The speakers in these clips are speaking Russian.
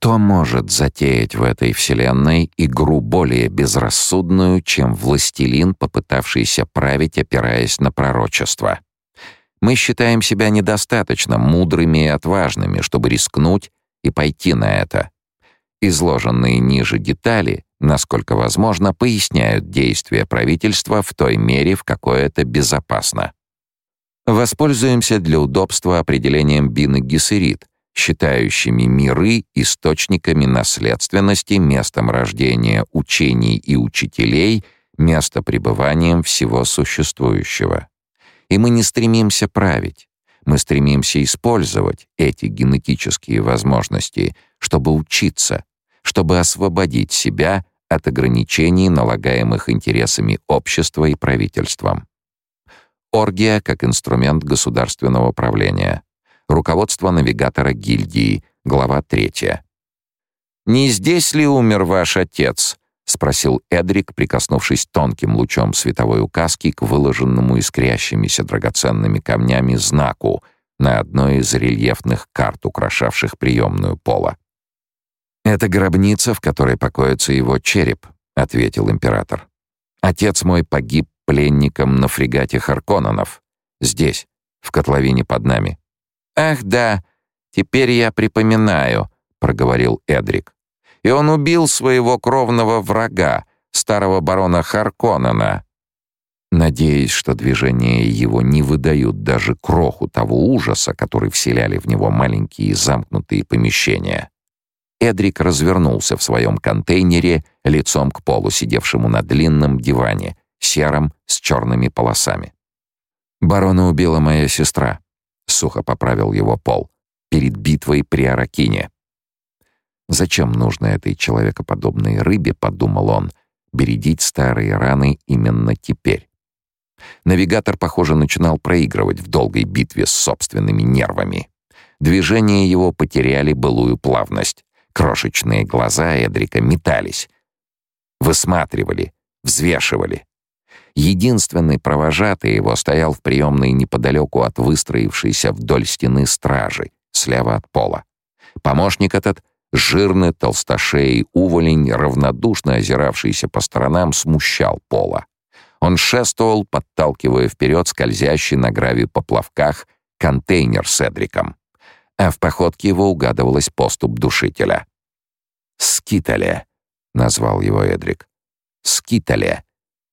Кто может затеять в этой вселенной игру более безрассудную, чем властелин, попытавшийся править, опираясь на пророчество? Мы считаем себя недостаточно мудрыми и отважными, чтобы рискнуть и пойти на это. Изложенные ниже детали, насколько возможно, поясняют действия правительства в той мере, в какой это безопасно. Воспользуемся для удобства определением Бины Гессерит, считающими миры источниками наследственности, местом рождения учений и учителей, место пребыванием всего существующего. И мы не стремимся править. Мы стремимся использовать эти генетические возможности, чтобы учиться, чтобы освободить себя от ограничений, налагаемых интересами общества и правительством. Оргия как инструмент государственного правления. Руководство навигатора гильдии, глава 3. «Не здесь ли умер ваш отец?» — спросил Эдрик, прикоснувшись тонким лучом световой указки к выложенному искрящимися драгоценными камнями знаку на одной из рельефных карт, украшавших приемную пола. «Это гробница, в которой покоится его череп», — ответил император. «Отец мой погиб пленником на фрегате Харконненов. Здесь, в котловине под нами». «Ах, да, теперь я припоминаю», — проговорил Эдрик. «И он убил своего кровного врага, старого барона Харконнена». Надеясь, что движения его не выдают даже кроху того ужаса, который вселяли в него маленькие замкнутые помещения, Эдрик развернулся в своем контейнере лицом к полу, сидевшему на длинном диване, сером с черными полосами. «Барона убила моя сестра», — сухо поправил его Пол, «перед битвой при Аракине». «Зачем нужно этой человекоподобной рыбе, — подумал он, — бередить старые раны именно теперь?» Навигатор, похоже, начинал проигрывать в долгой битве с собственными нервами. Движения его потеряли былую плавность. Крошечные глаза Эдрика метались, высматривали, взвешивали. Единственный провожатый его стоял в приемной неподалеку от выстроившейся вдоль стены стражи, слева от пола. Помощник этот, жирный толстошеий уволень, равнодушно озиравшийся по сторонам, смущал пола. Он шествовал, подталкивая вперед скользящий на гравии поплавках контейнер с Эдриком а в походке его угадывалась поступ душителя. «Скитале», — назвал его Эдрик. «Скитале,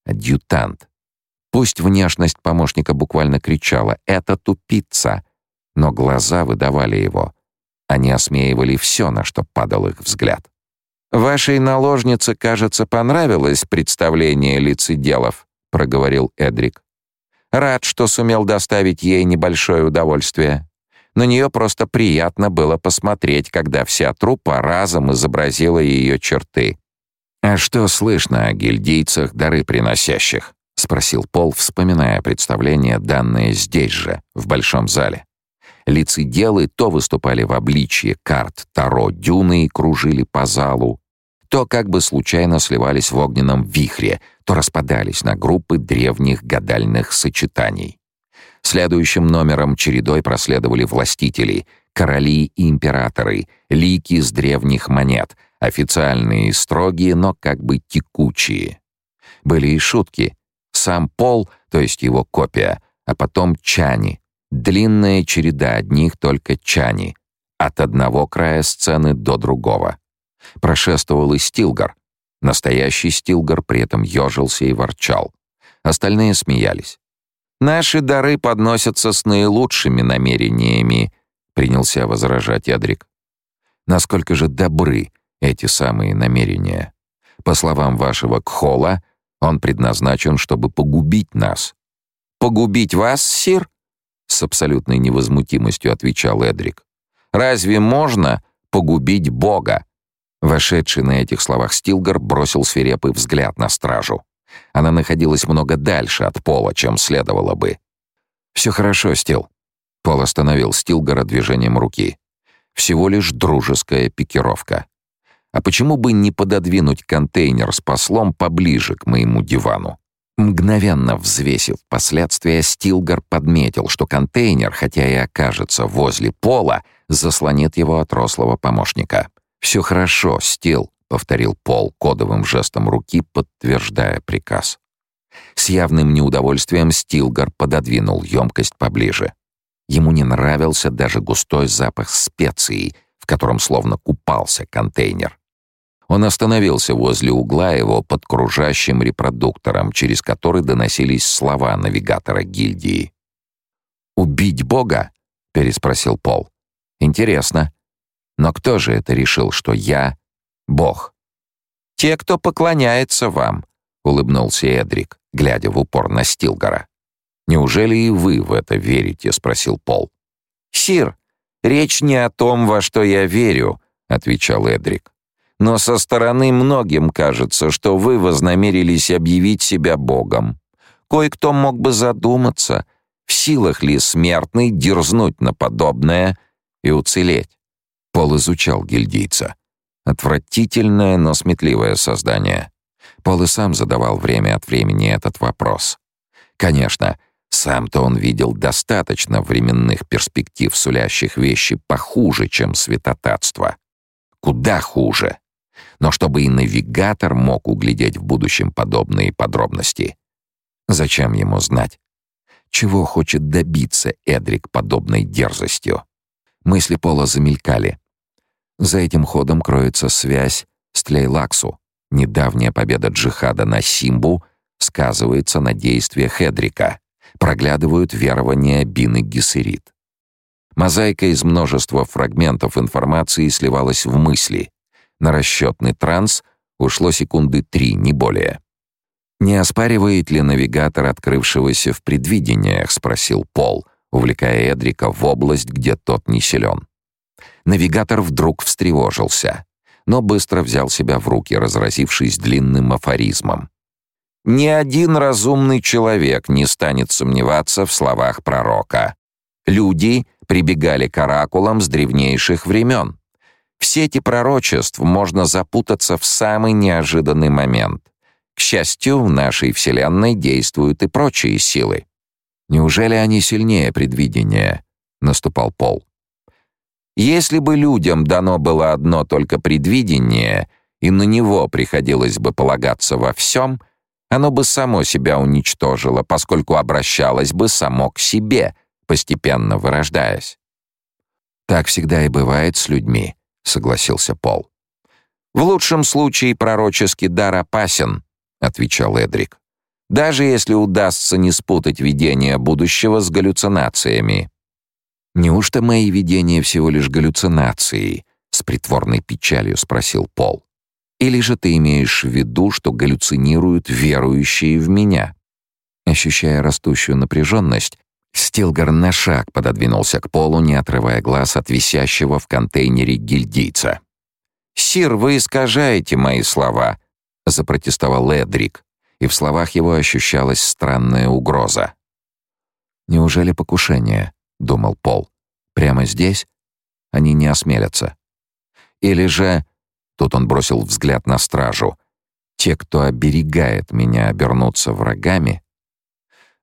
адъютант». Пусть внешность помощника буквально кричала «это тупица», но глаза выдавали его. Они осмеивали все, на что падал их взгляд. «Вашей наложнице, кажется, понравилось представление лицеделов», — проговорил Эдрик. «Рад, что сумел доставить ей небольшое удовольствие. На нее просто приятно было посмотреть, когда вся труппа разом изобразила ее черты. «А что слышно о гильдейцах, дары приносящих?» — спросил Пол, вспоминая представление, данное здесь же, в большом зале. Лицеделы то выступали в обличье карт Таро Дюны и кружили по залу, то как бы случайно сливались в огненном вихре, то распадались на группы древних гадальных сочетаний. Следующим номером чередой проследовали властители, короли и императоры, лики из древних монет, официальные и строгие, но как бы текучие. Были и шутки. Сам Пол, то есть его копия, а потом Чани. Длинная череда одних только Чани. От одного края сцены до другого. Прошествовал и Стилгар. Настоящий Стилгар при этом ежился и ворчал. Остальные смеялись. Наши дары подносятся с наилучшими намерениями, принялся возражать Ядрик. Насколько же добры эти самые намерения? По словам вашего Кхола, он предназначен, чтобы погубить нас. Погубить вас, сир? С абсолютной невозмутимостью отвечал Эдрик. Разве можно погубить Бога? Вошедший на этих словах Стилгар бросил свирепый взгляд на стражу. Она находилась много дальше от пола, чем следовало бы. «Все хорошо, Стил». Пол остановил Стилгора движением руки. «Всего лишь дружеская пикировка. А почему бы не пододвинуть контейнер с послом поближе к моему дивану?» Мгновенно взвесив последствия, Стилгар подметил, что контейнер, хотя и окажется возле пола, заслонит его от рослого помощника. «Все хорошо, Стил», — повторил Пол кодовым жестом руки, подтверждая приказ. С явным неудовольствием Стилгар пододвинул емкость поближе. Ему не нравился даже густой запах специй, в котором словно купался контейнер. Он остановился возле угла его под кружащим репродуктором, через который доносились слова навигатора гильдии. «Убить Бога?» — переспросил Пол. «Интересно. Но кто же это решил, что я — Бог?» «Те, кто поклоняется вам», — улыбнулся Эдрик, глядя в упор на Стилгора. «Неужели и вы в это верите?» — спросил Пол. «Сир, речь не о том, во что я верю», — отвечал Эдрик но со стороны многим кажется, что вы вознамерились объявить себя Богом. Кое-кто мог бы задуматься, в силах ли смертный дерзнуть на подобное и уцелеть. Пол изучал гильдийца. Отвратительное, но сметливое создание. Пол и сам задавал время от времени этот вопрос. Конечно, сам-то он видел достаточно временных перспектив, сулящих вещи похуже, чем святотатство. Куда хуже но чтобы и навигатор мог углядеть в будущем подобные подробности. Зачем ему знать? Чего хочет добиться Эдрик подобной дерзостью? Мысли Пола замелькали. За этим ходом кроется связь с Тлейлаксу. Недавняя победа джихада на Симбу сказывается на действиях Эдрика. Проглядывают верования Бины Гессерит. Мозаика из множества фрагментов информации сливалась в мысли, на расчетный транс ушло секунды три, не более. «Не оспаривает ли навигатор открывшегося в предвидениях?» — спросил Пол, увлекая Эдрика в область, где тот не силен. Навигатор вдруг встревожился, но быстро взял себя в руки, разразившись длинным афоризмом. «Ни один разумный человек не станет сомневаться в словах пророка. Люди прибегали к оракулам с древнейших времен. В сети пророчеств можно запутаться в самый неожиданный момент. К счастью, в нашей Вселенной действуют и прочие силы. Неужели они сильнее предвидения? Наступал Пол. Если бы людям дано было одно только предвидение, и на него приходилось бы полагаться во всем, оно бы само себя уничтожило, поскольку обращалось бы само к себе, постепенно вырождаясь. Так всегда и бывает с людьми согласился Пол. В лучшем случае пророческий дар опасен, отвечал Эдрик. Даже если удастся не спутать видение будущего с галлюцинациями. Неужто мои видения всего лишь галлюцинации? с притворной печалью спросил Пол. Или же ты имеешь в виду, что галлюцинируют верующие в меня? Ощущая растущую напряженность, Стилгар на шаг пододвинулся к полу, не отрывая глаз от висящего в контейнере гильдийца. «Сир, вы искажаете мои слова», — запротестовал Эдрик, и в словах его ощущалась странная угроза. «Неужели покушение?» — думал Пол. «Прямо здесь? Они не осмелятся. Или же...» — тут он бросил взгляд на стражу. «Те, кто оберегает меня, обернутся врагами?»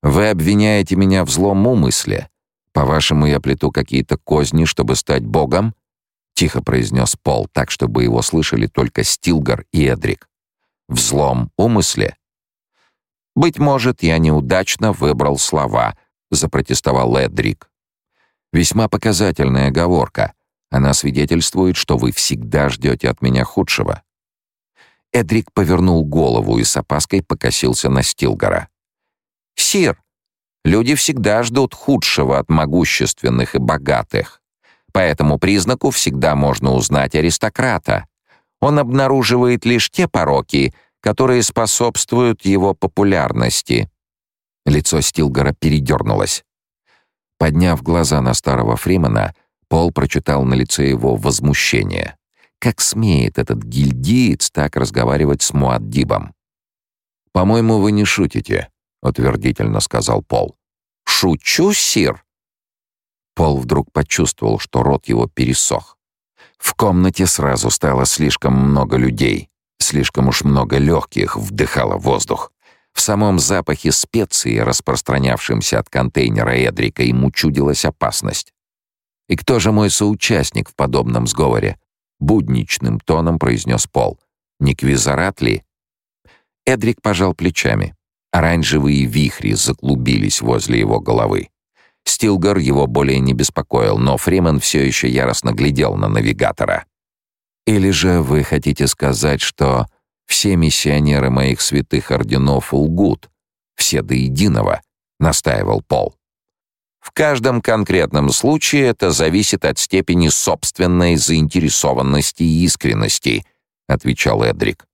Вы обвиняете меня в злом умысле. По-вашему, я плету какие-то козни, чтобы стать богом? Тихо произнес Пол, так, чтобы его слышали только Стилгар и Эдрик. В злом умысле? Быть может, я неудачно выбрал слова, запротестовал Эдрик. Весьма показательная оговорка. Она свидетельствует, что вы всегда ждете от меня худшего. Эдрик повернул голову и с опаской покосился на Стилгара. Сир, люди всегда ждут худшего от могущественных и богатых. По этому признаку всегда можно узнать аристократа. Он обнаруживает лишь те пороки, которые способствуют его популярности. Лицо Стилгора передернулось. Подняв глаза на старого Фримена, Пол прочитал на лице его возмущение. Как смеет этот гильдиец так разговаривать с Муаддибом? «По-моему, вы не шутите», утвердительно сказал Пол. Шучу, сир. Пол вдруг почувствовал, что рот его пересох. В комнате сразу стало слишком много людей, слишком уж много легких вдыхало воздух. В самом запахе специи, распространявшемся от контейнера Эдрика, ему чудилась опасность. И кто же мой соучастник в подобном сговоре? — будничным тоном произнес Пол. «Не квизарат ли?» Эдрик пожал плечами. Оранжевые вихри заклубились возле его головы. Стилгар его более не беспокоил, но Фримен все еще яростно глядел на навигатора. «Или же вы хотите сказать, что все миссионеры моих святых орденов лгут, все до единого?» — настаивал Пол. В каждом конкретном случае это зависит от степени собственной заинтересованности и искренности, отвечал Эдрик.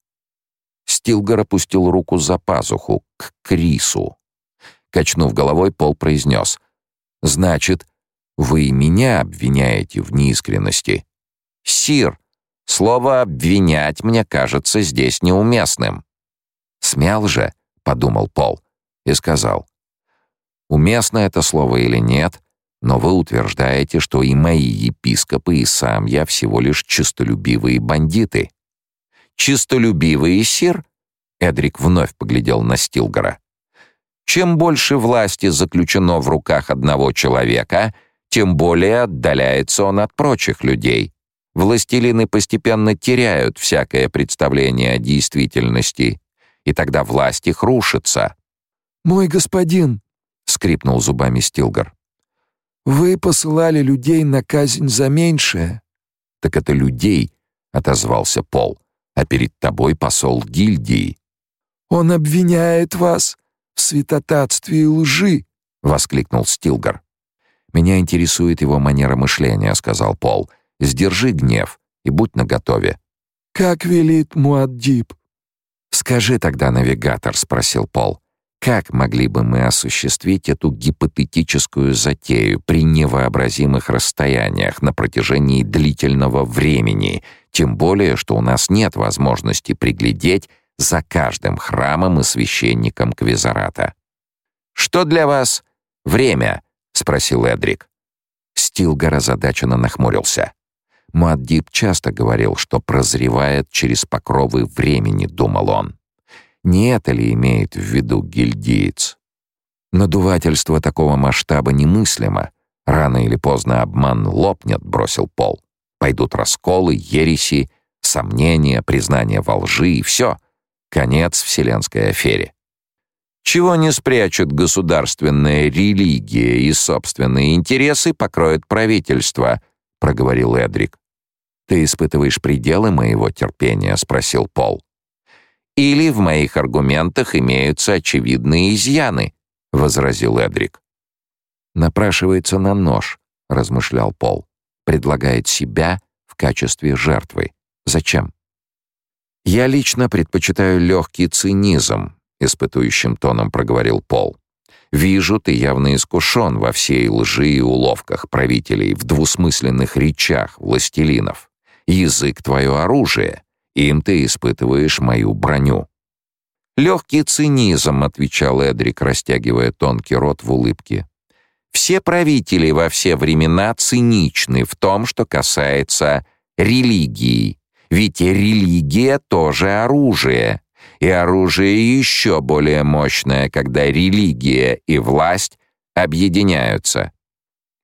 Стилгар опустил руку за пазуху к Крису. Качнув головой, Пол произнес: "Значит, вы меня обвиняете в неискренности?" "Сир, слово обвинять мне кажется здесь неуместным". "Смял же", подумал Пол и сказал: Уместно это слово или нет, но вы утверждаете, что и мои епископы, и сам я всего лишь чистолюбивые бандиты. Чистолюбивые, сир? Эдрик вновь поглядел на Стилгора. Чем больше власти заключено в руках одного человека, тем более отдаляется он от прочих людей. Властелины постепенно теряют всякое представление о действительности, и тогда власть их рушится. «Мой господин», скрипнул зубами Стилгар. Вы посылали людей на казнь за меньшее. Так это людей, отозвался Пол. А перед тобой посол гильдии. Он обвиняет вас в святотатстве и лжи, воскликнул Стилгар. Меня интересует его манера мышления, сказал Пол. Сдержи гнев и будь наготове. Как велит Муаддиб. Скажи тогда, навигатор, спросил Пол. Как могли бы мы осуществить эту гипотетическую затею при невообразимых расстояниях на протяжении длительного времени, тем более, что у нас нет возможности приглядеть за каждым храмом и священником Квизарата? «Что для вас время?» — спросил Эдрик. Стилгар озадаченно нахмурился. Муаддиб часто говорил, что прозревает через покровы времени, думал он. Не это ли имеет в виду гильдиец? Надувательство такого масштаба немыслимо. Рано или поздно обман лопнет, бросил Пол. Пойдут расколы, ереси, сомнения, признание во лжи и все. Конец вселенской афере. Чего не спрячут государственная религия и собственные интересы, покроет правительство, проговорил Эдрик. Ты испытываешь пределы моего терпения, спросил Пол. Или в моих аргументах имеются очевидные изъяны, возразил Эдрик. Напрашивается на нож, размышлял Пол. Предлагает себя в качестве жертвы. Зачем? Я лично предпочитаю легкий цинизм, испытующим тоном проговорил Пол. Вижу, ты явно искушен во всей лжи и уловках правителей, в двусмысленных речах властелинов. Язык твое оружие, им ты испытываешь мою броню». «Легкий цинизм», — отвечал Эдрик, растягивая тонкий рот в улыбке. «Все правители во все времена циничны в том, что касается религии. Ведь религия тоже оружие. И оружие еще более мощное, когда религия и власть объединяются».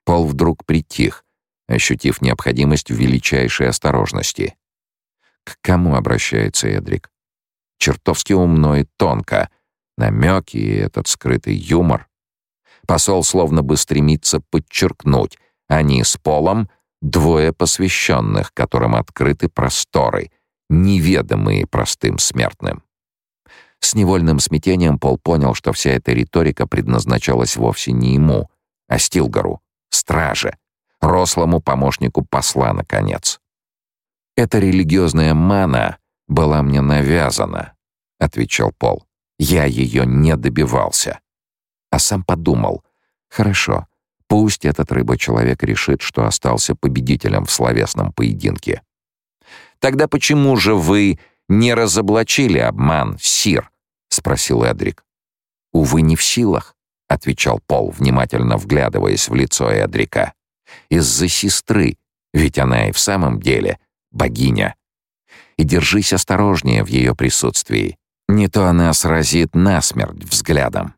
Пол вдруг притих, ощутив необходимость в величайшей осторожности. К кому обращается Эдрик? Чертовски умно и тонко. Намеки и этот скрытый юмор. Посол словно бы стремится подчеркнуть. Они с Полом — двое посвященных, которым открыты просторы, неведомые простым смертным. С невольным смятением Пол понял, что вся эта риторика предназначалась вовсе не ему, а Стилгару, страже, рослому помощнику посла, наконец. «Эта религиозная мана была мне навязана», — отвечал Пол. «Я ее не добивался». А сам подумал, «Хорошо, пусть этот рыба-человек решит, что остался победителем в словесном поединке». «Тогда почему же вы не разоблачили обман, Сир?» — спросил Эдрик. «Увы, не в силах», — отвечал Пол, внимательно вглядываясь в лицо Эдрика. «Из-за сестры, ведь она и в самом деле богиня. И держись осторожнее в ее присутствии. Не то она сразит насмерть взглядом.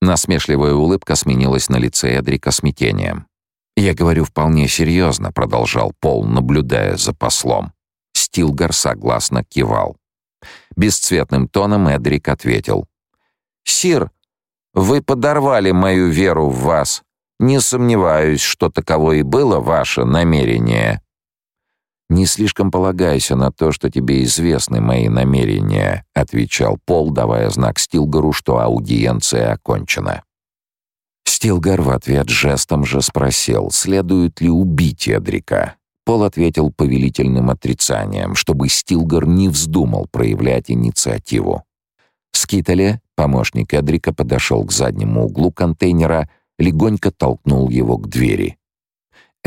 Насмешливая улыбка сменилась на лице Эдрика смятением. «Я говорю вполне серьезно», — продолжал Пол, наблюдая за послом. Стилгар согласно кивал. Бесцветным тоном Эдрик ответил. «Сир, вы подорвали мою веру в вас. Не сомневаюсь, что таково и было ваше намерение». «Не слишком полагайся на то, что тебе известны мои намерения», — отвечал Пол, давая знак Стилгару, что аудиенция окончена. Стилгар в ответ жестом же спросил, следует ли убить Эдрика. Пол ответил повелительным отрицанием, чтобы Стилгар не вздумал проявлять инициативу. Скитале, помощник Эдрика, подошел к заднему углу контейнера, легонько толкнул его к двери.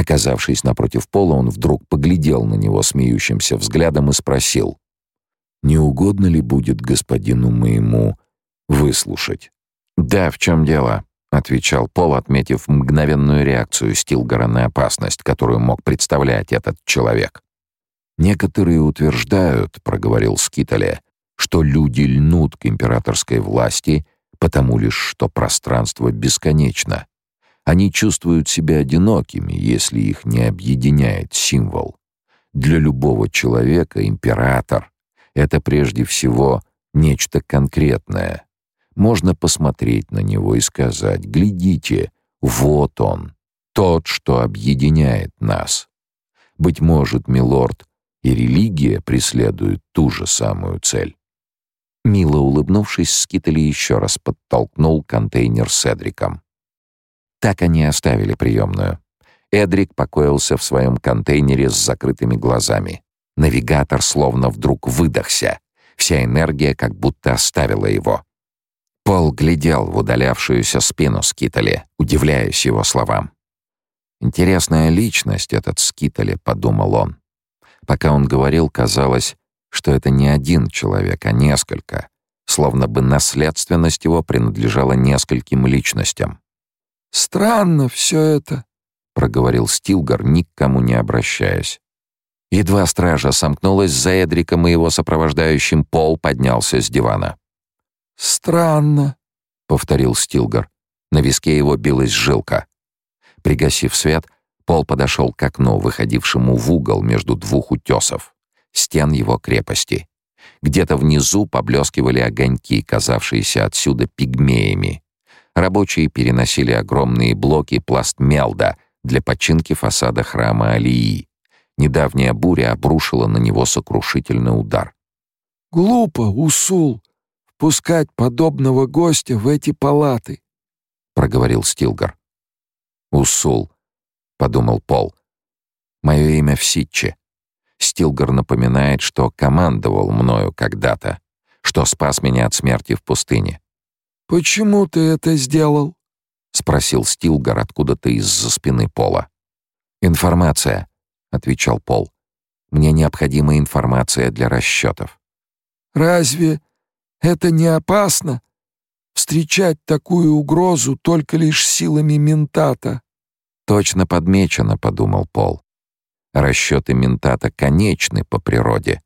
Оказавшись напротив Пола, он вдруг поглядел на него смеющимся взглядом и спросил: "Не угодно ли будет господину моему выслушать?" "Да, в чем дело?" — отвечал Пол, отметив мгновенную реакцию Стилгора на опасность, которую мог представлять этот человек. «Некоторые утверждают, — проговорил Скитале, — что люди льнут к императорской власти, потому лишь что пространство бесконечно. Они чувствуют себя одинокими, если их не объединяет символ. Для любого человека император — это прежде всего нечто конкретное — можно посмотреть на него и сказать «Глядите, вот он, тот, что объединяет нас». Быть может, милорд, и религия преследует ту же самую цель. Мило улыбнувшись, Скитали еще раз подтолкнул контейнер с Эдриком. Так они оставили приемную. Эдрик покоился в своем контейнере с закрытыми глазами. Навигатор словно вдруг выдохся. Вся энергия как будто оставила его. Пол глядел в удалявшуюся спину Скитали, удивляясь его словам. «Интересная личность этот Скитали», — подумал он. Пока он говорил, казалось, что это не один человек, а несколько, словно бы наследственность его принадлежала нескольким личностям. «Странно все это», — проговорил Стилгар, ни кому не обращаясь. Едва стража сомкнулась за Эдриком и его сопровождающим, Пол поднялся с дивана. «Странно», — повторил Стилгар. На виске его билась жилка. Пригасив свет, Пол подошел к окну, выходившему в угол между двух утесов, стен его крепости. Где-то внизу поблескивали огоньки, казавшиеся отсюда пигмеями. Рабочие переносили огромные блоки пластмелда для починки фасада храма Алии. Недавняя буря обрушила на него сокрушительный удар. «Глупо, Усул!» пускать подобного гостя в эти палаты, проговорил Стилгар. Усул, подумал Пол. Мое имя в Ситче. Стилгар напоминает, что командовал мною когда-то, что спас меня от смерти в пустыне. Почему ты это сделал? спросил Стилгар откуда-то из-за спины Пола. Информация, отвечал Пол. Мне необходима информация для расчетов. Разве это не опасно? Встречать такую угрозу только лишь силами ментата. Точно подмечено, подумал Пол. Расчеты ментата конечны по природе.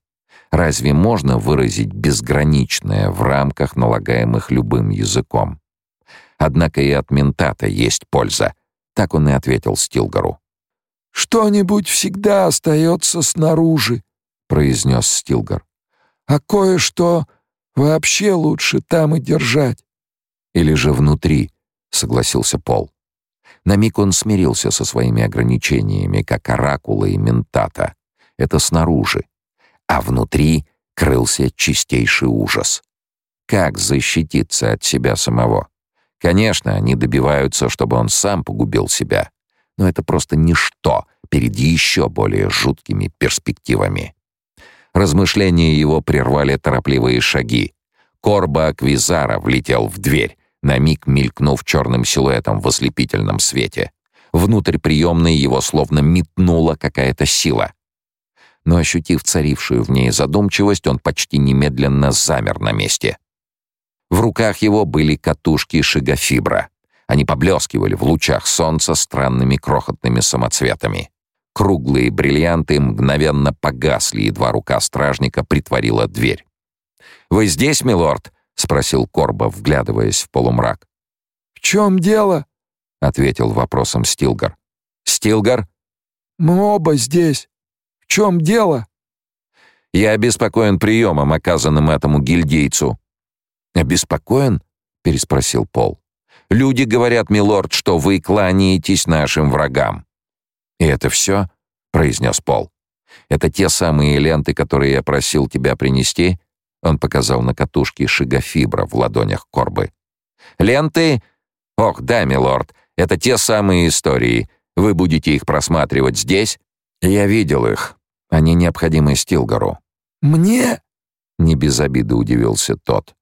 Разве можно выразить безграничное в рамках, налагаемых любым языком? Однако и от ментата есть польза. Так он и ответил Стилгару. «Что-нибудь всегда остается снаружи», — произнес Стилгар. «А кое-что Вообще лучше там и держать. Или же внутри, согласился Пол. На миг он смирился со своими ограничениями, как оракула и ментата. Это снаружи. А внутри крылся чистейший ужас. Как защититься от себя самого? Конечно, они добиваются, чтобы он сам погубил себя. Но это просто ничто перед еще более жуткими перспективами. Размышления его прервали торопливые шаги. Корба Аквизара влетел в дверь, на миг мелькнув черным силуэтом в ослепительном свете. Внутрь приемной его словно метнула какая-то сила. Но ощутив царившую в ней задумчивость, он почти немедленно замер на месте. В руках его были катушки шигофибра. Они поблескивали в лучах солнца странными крохотными самоцветами. Круглые бриллианты мгновенно погасли, едва рука стражника притворила дверь. «Вы здесь, милорд?» — спросил Корба, вглядываясь в полумрак. «В чем дело?» — ответил вопросом Стилгар. «Стилгар?» «Мы оба здесь. В чем дело?» Я обеспокоен приемом, оказанным этому гильдейцу». «Обеспокоен?» — переспросил Пол. «Люди говорят, милорд, что вы кланяетесь нашим врагам». «И это все?» — произнес Пол. «Это те самые ленты, которые я просил тебя принести?» Он показал на катушке шигафибра в ладонях Корбы. «Ленты? Ох, да, милорд, это те самые истории. Вы будете их просматривать здесь?» «Я видел их. Они необходимы Стилгару». «Мне?» — не без обиды удивился тот.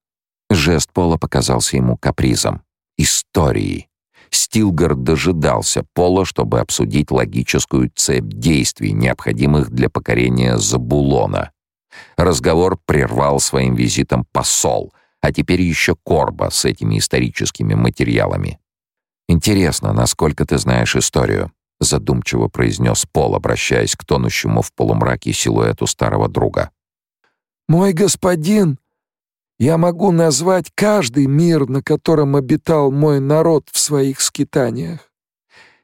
Жест Пола показался ему капризом. Историей. Стилгар дожидался Пола, чтобы обсудить логическую цепь действий, необходимых для покорения Забулона. Разговор прервал своим визитом посол, а теперь еще Корба с этими историческими материалами. «Интересно, насколько ты знаешь историю?» — задумчиво произнес Пол, обращаясь к тонущему в полумраке силуэту старого друга. «Мой господин, я могу назвать каждый мир, на котором обитал мой народ в своих скитаниях.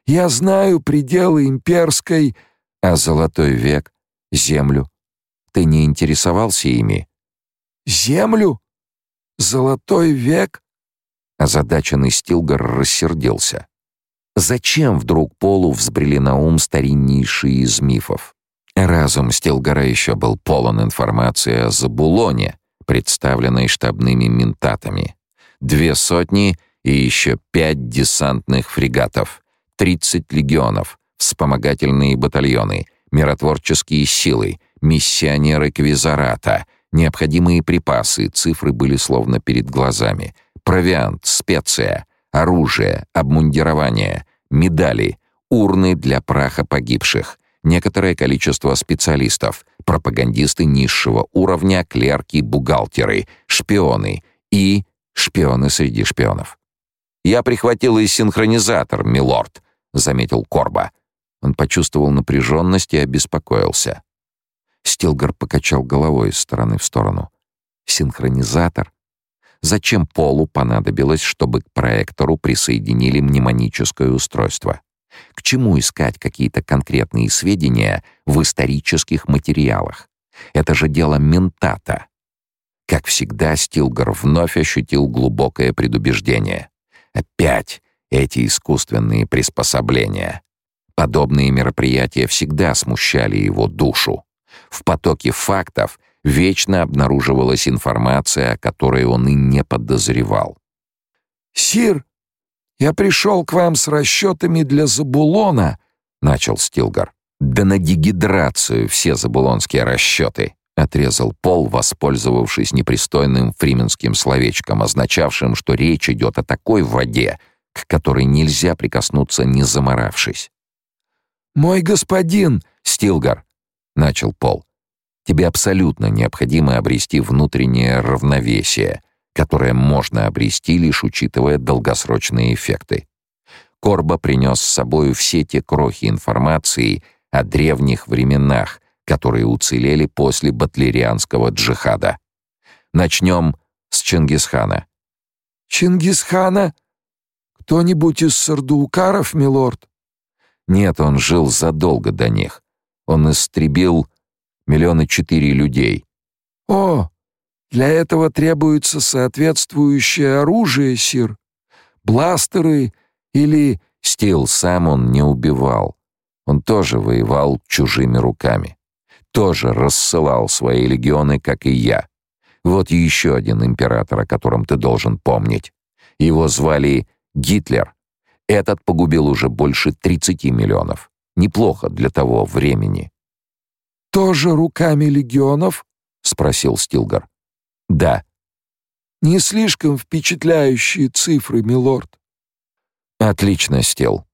Я знаю пределы имперской, а золотой век, землю. Ты не интересовался ими? Землю? Золотой век? Озадаченный Стилгар рассердился. Зачем вдруг Полу взбрели на ум стариннейшие из мифов? Разум Стилгара еще был полон информации о Забулоне, представленной штабными ментатами. Две сотни и еще пять десантных фрегатов, тридцать легионов, вспомогательные батальоны, миротворческие силы, миссионеры Квизарата, необходимые припасы, цифры были словно перед глазами, провиант, специя, оружие, обмундирование, медали, урны для праха погибших, некоторое количество специалистов, пропагандисты низшего уровня, клерки, бухгалтеры, шпионы и шпионы среди шпионов. «Я прихватил и синхронизатор, милорд», — заметил Корба. Он почувствовал напряженность и обеспокоился. Стилгар покачал головой из стороны в сторону. «Синхронизатор? Зачем Полу понадобилось, чтобы к проектору присоединили мнемоническое устройство? К чему искать какие-то конкретные сведения в исторических материалах? Это же дело ментата. Как всегда, Стилгар вновь ощутил глубокое предубеждение. Опять эти искусственные приспособления. Подобные мероприятия всегда смущали его душу. В потоке фактов вечно обнаруживалась информация, о которой он и не подозревал. «Сир, я пришел к вам с расчетами для Забулона», — начал Стилгар. «Да на дегидрацию все забулонские расчеты», — отрезал Пол, воспользовавшись непристойным фрименским словечком, означавшим, что речь идет о такой воде, к которой нельзя прикоснуться, не заморавшись. «Мой господин!» — Стилгар, — начал Пол. «Тебе абсолютно необходимо обрести внутреннее равновесие, которое можно обрести, лишь учитывая долгосрочные эффекты. Корба принес с собой все те крохи информации о древних временах, которые уцелели после батлерианского джихада. Начнем с Чингисхана. Чингисхана? Кто-нибудь из сардуукаров, милорд? Нет, он жил задолго до них. Он истребил миллиона четыре людей. О, для этого требуется соответствующее оружие, сир. Бластеры или... Стил сам он не убивал. Он тоже воевал чужими руками. Тоже рассылал свои легионы, как и я. Вот еще один император, о котором ты должен помнить. Его звали Гитлер. Этот погубил уже больше 30 миллионов. Неплохо для того времени. «Тоже руками легионов?» — спросил Стилгар. Да. Не слишком впечатляющие цифры, милорд. Отлично, Стил.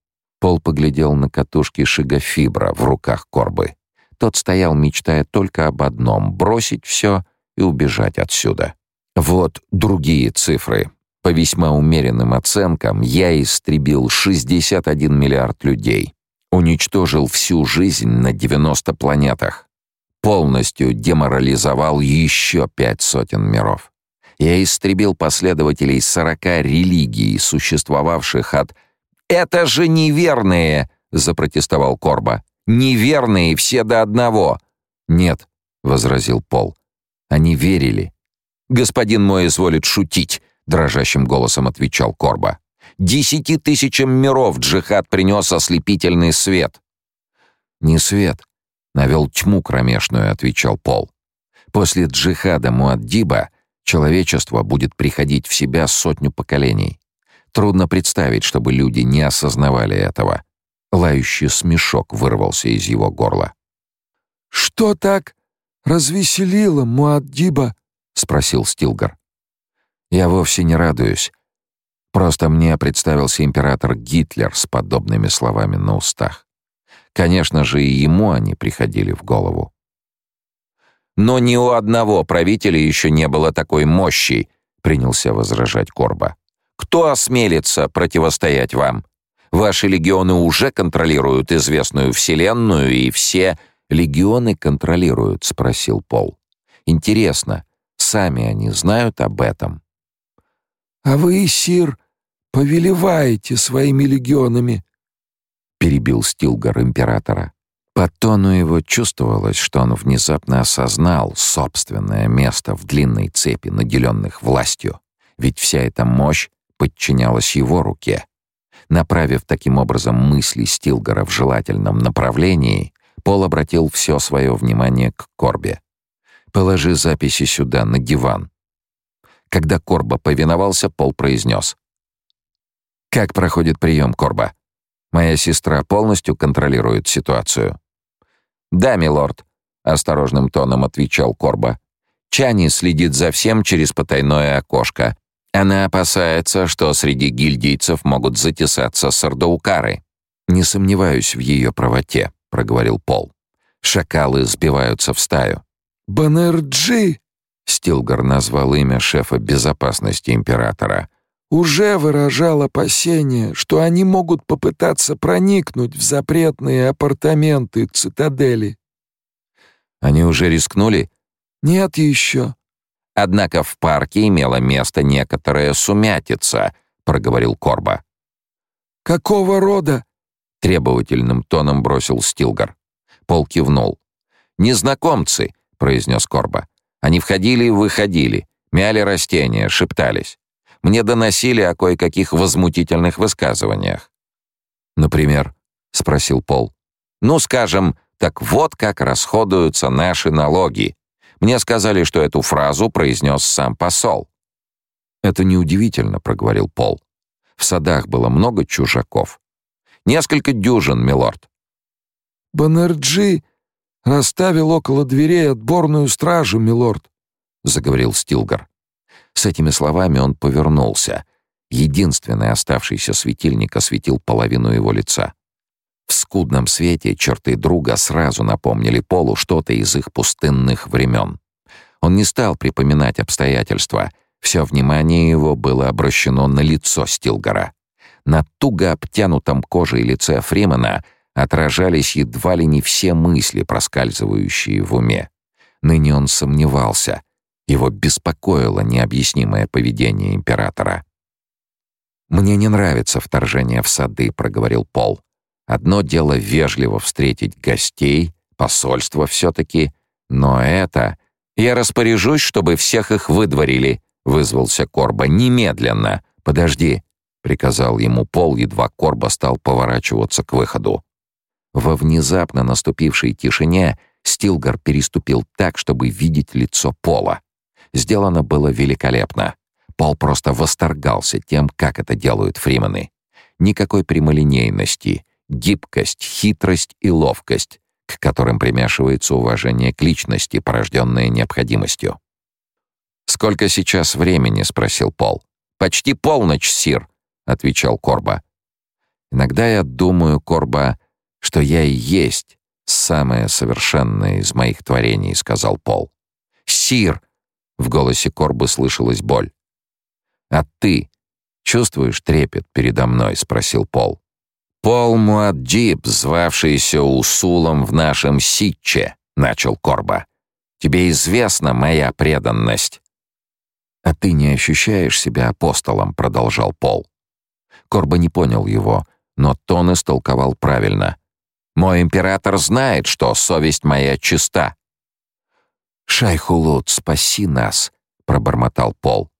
Пол поглядел на катушки шигафибра в руках Корбы. Тот стоял, мечтая только об одном — бросить все и убежать отсюда. Вот другие цифры. По весьма умеренным оценкам, я истребил 61 миллиард людей. Уничтожил всю жизнь на 90 планетах полностью деморализовал еще пять сотен миров. Я истребил последователей сорока религий, существовавших от... «Это же неверные!» — запротестовал Корба. «Неверные все до одного!» «Нет», — возразил Пол. Они верили. Господин мой изволит шутить, дрожащим голосом отвечал Корба. Десяти тысячам миров джихад принес ослепительный свет. Не свет, навел тьму кромешную, отвечал Пол. После джихада Муаддиба человечество будет приходить в себя сотню поколений. Трудно представить, чтобы люди не осознавали этого. Лающий смешок вырвался из его горла. «Что так развеселило Муаддиба?» — спросил Стилгар. «Я вовсе не радуюсь. Просто мне представился император Гитлер с подобными словами на устах. Конечно же, и ему они приходили в голову. Но ни у одного правителя еще не было такой мощи, принялся возражать Корба. Кто осмелится противостоять вам? Ваши легионы уже контролируют известную вселенную, и все легионы контролируют, спросил Пол. Интересно, сами они знают об этом? А вы, сир, повелеваете своими легионами, перебил Стилгар императора. По тону его чувствовалось, что он внезапно осознал собственное место в длинной цепи наделенных властью, ведь вся эта мощь подчинялась его руке. Направив таким образом мысли Стилгора в желательном направлении, Пол обратил все свое внимание к Корбе. «Положи записи сюда, на диван». Когда Корба повиновался, Пол произнес. «Как проходит прием, Корба? Моя сестра полностью контролирует ситуацию». «Да, милорд», — осторожным тоном отвечал Корба. «Чани следит за всем через потайное окошко. Она опасается, что среди гильдейцев могут затесаться сардаукары». «Не сомневаюсь в ее правоте», — проговорил Пол. «Шакалы сбиваются в стаю». «Банерджи!» — Стилгар назвал имя шефа безопасности императора. «Уже выражал опасение, что они могут попытаться проникнуть в запретные апартаменты цитадели». «Они уже рискнули?» «Нет еще». «Однако в парке имела место некоторая сумятица», — проговорил Корба. «Какого рода?» — требовательным тоном бросил Стилгар. Пол кивнул. «Незнакомцы», — произнес Корба. «Они входили и выходили, мяли растения, шептались. Мне доносили о кое-каких возмутительных высказываниях». «Например?» — спросил Пол. «Ну, скажем, так вот как расходуются наши налоги. Мне сказали, что эту фразу произнес сам посол». «Это неудивительно», — проговорил Пол. «В садах было много чужаков». «Несколько дюжин, милорд». «Баннерджи расставил около дверей отборную стражу, милорд», — заговорил Стилгар. С этими словами он повернулся. Единственный оставшийся светильник осветил половину его лица. В скудном свете черты друга сразу напомнили Полу что-то из их пустынных времен. Он не стал припоминать обстоятельства. Все внимание его было обращено на лицо Стилгора. На туго обтянутом кожей лице Фримена отражались едва ли не все мысли, проскальзывающие в уме. Ныне он сомневался. Его беспокоило необъяснимое поведение императора. «Мне не нравится вторжение в сады», — проговорил Пол. «Одно дело вежливо встретить гостей, посольство все-таки, но это...» «Я распоряжусь, чтобы всех их выдворили», — вызвался Корба. «Немедленно!» «Подожди», — приказал ему Пол, едва Корба стал поворачиваться к выходу. Во внезапно наступившей тишине Стилгар переступил так, чтобы видеть лицо Пола. Сделано было великолепно. Пол просто восторгался тем, как это делают фримены. Никакой прямолинейности, гибкость, хитрость и ловкость, к которым примешивается уважение к личности, порожденное необходимостью. «Сколько сейчас времени?» — спросил Пол. «Почти полночь, сир», — отвечал Корба. «Иногда я думаю, Корба, что я и есть самое совершенное из моих творений», — сказал Пол. «Сир!» — в голосе Корбы слышалась боль. «А ты чувствуешь трепет передо мной?» — спросил Пол. «Пол Муадджиб, звавшийся Усулом в нашем Ситче», — начал Корба. «Тебе известна моя преданность». «А ты не ощущаешь себя апостолом?» — продолжал Пол. Корба не понял его, но тон истолковал правильно. Мой император знает, что совесть моя чиста». «Шайхулут, спаси нас!» — пробормотал Пол.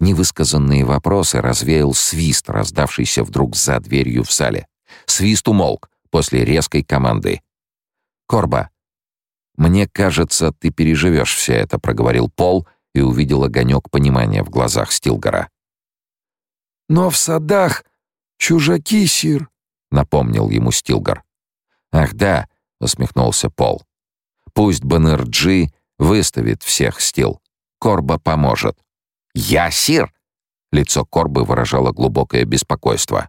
Невысказанные вопросы развеял свист, раздавшийся вдруг за дверью в зале. Свист умолк после резкой команды. «Корба, мне кажется, ты переживешь все это», — проговорил Пол и увидел огонек понимания в глазах Стилгора. «Но в садах чужаки, сир», — напомнил ему Стилгор. «Ах да», — усмехнулся Пол. «Пусть Баннерджи выставит всех Стил. Корба поможет». «Я, сир?» Лицо Корбы выражало глубокое беспокойство.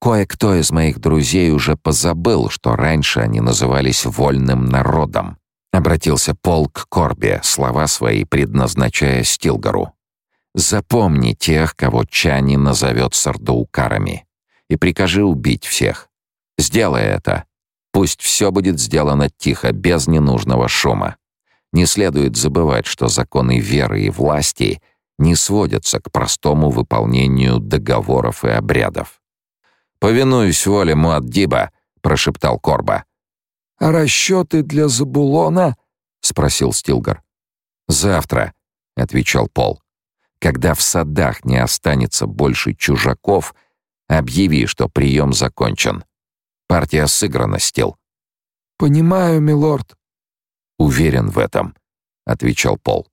Кое-кто из моих друзей уже позабыл, что раньше они назывались вольным народом. Обратился Пол к Корбе, слова свои предназначая Стилгару. «Запомни тех, кого Чани назовет сардаукарами, и прикажи убить всех. Сделай это. Пусть все будет сделано тихо, без ненужного шума. Не следует забывать, что законы веры и власти не сводятся к простому выполнению договоров и обрядов. «Повинуюсь воле Муаддиба», — прошептал Корба. «А расчеты для Забулона?» — спросил Стилгар. «Завтра», — отвечал Пол. «Когда в садах не останется больше чужаков, объяви, что прием закончен. Партия сыграна, Стил». «Понимаю, милорд». «Уверен в этом», — отвечал Пол.